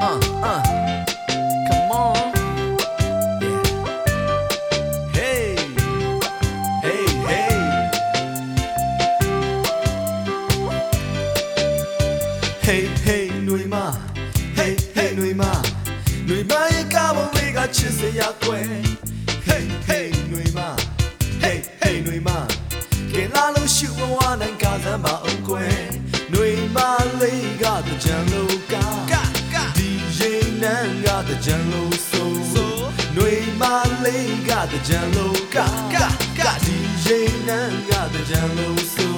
Uh, uh. Come on. Yeah. Hey. Hey, hey. Hey, hey, หนุ่ยมา Hey, hey, หนุ่ยมา หนุ่ยมาရဲ့ကားပေါ်လေးကချစ်စရာကွယ် Hey, hey, หนุ่ยมา Hey, hey, หนุ่ยมาကင်လာလို့ရှူဝဝနိုင်ကားစမ်းပါအောင်ကွယ် หนุ่ยมาလေးကတကြံလို့ နန်းကတကြံလို့ဆိုຫນွေမလေးကတကြံလို့ကကဒီရင်နန်းကတကြံလို့ဆို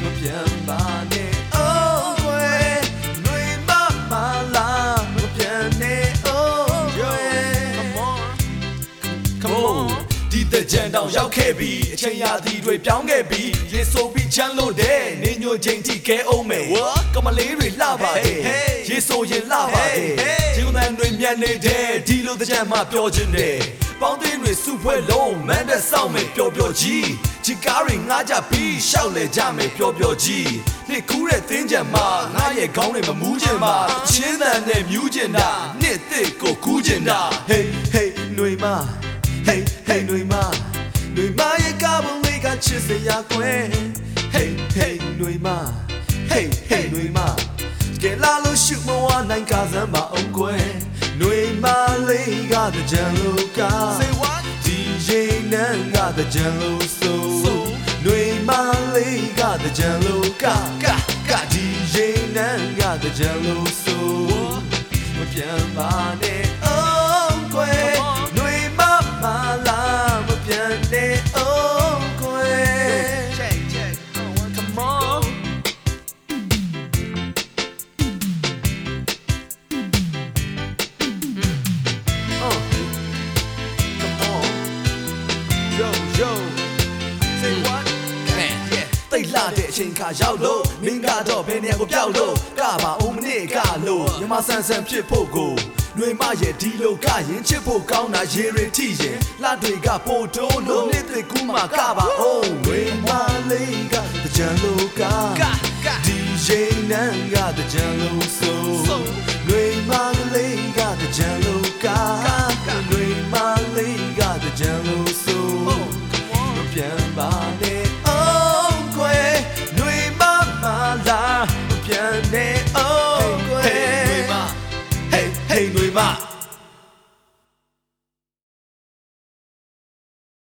မပြန်ပါနဲ့ Oh ကွယ်ຫນွေမမလာမပြန်နဲ့ Oh ကွယ် Come on Come on ဒီတကြံတောင်ရောက်ခဲ့ပြီအချိန်ရာသီတွေပြောင်းခဲ့ပြီရေဆိုပြီးချမ်းလို့တဲ့နေညိုချိန်ထိကဲအောင်မယ်ကမလေးတွေလှပါတယ်ရေဆိုရင်လှပါတယ် ဂျင်းသန်တွေမြတ်နေတဲ့ဒီလိုတကြံမှပြောခြင်းတယ်ပေါင်းတင်တွေစုဖွဲ့လုံးမန်တဲ့စောင့်မယ်ပျော်ပျော်ကြီးချီကားတွေငားကြပြီးရှောက်လေကြမယ်ပျော်ပျော်ကြီးနှစ်ကူးတဲ့သင်းကြံမှာငါရဲ့ခေါင်းတွေမမူးခြင်းမှာချင်းတန်နဲ့မြူးခြင်းတာနှစ်သစ်ကိုကူးခြင်းတာ Hey hey ຫນွေမ Hey hey ຫນွေမຫນွေမရဲ့ကားပုံလေးကချစ်စရာကွယ် Hey hey ຫນွေမ Hey hey ຫນွေမကဲလာလို့ရှုမဝနိုင်ကစားမအောင်ကွယ် ຫນွေမလေးကတကြံလို့က Say what ဒီရင်နန်းကတကြံလို့ဆိုຫນွေမလေးကတကြံလို့ကကကဒီရင်နန်းကတကြံလို့ လာတဲ့အချိန်ခါရောက်လို့မင်းကတော့ဘယ်နေရာကိုပြောက်လို့ကပါဦးမနစ်ကလို့မြမဆန်ဆန်ဖြစ်ဖို့ကိုနှွေမရဲ့ဒီလိုကရင်ချစ်ဖို့ကောင်းတာရေရီထိရင်လှတွေကပို့တိုးလို့နှစ်သိကူးမှာကပါအောင်ဝေမလေးကတကြံလို့ကကကဒီရင်နန်းကတကြံလို့ဆို So va.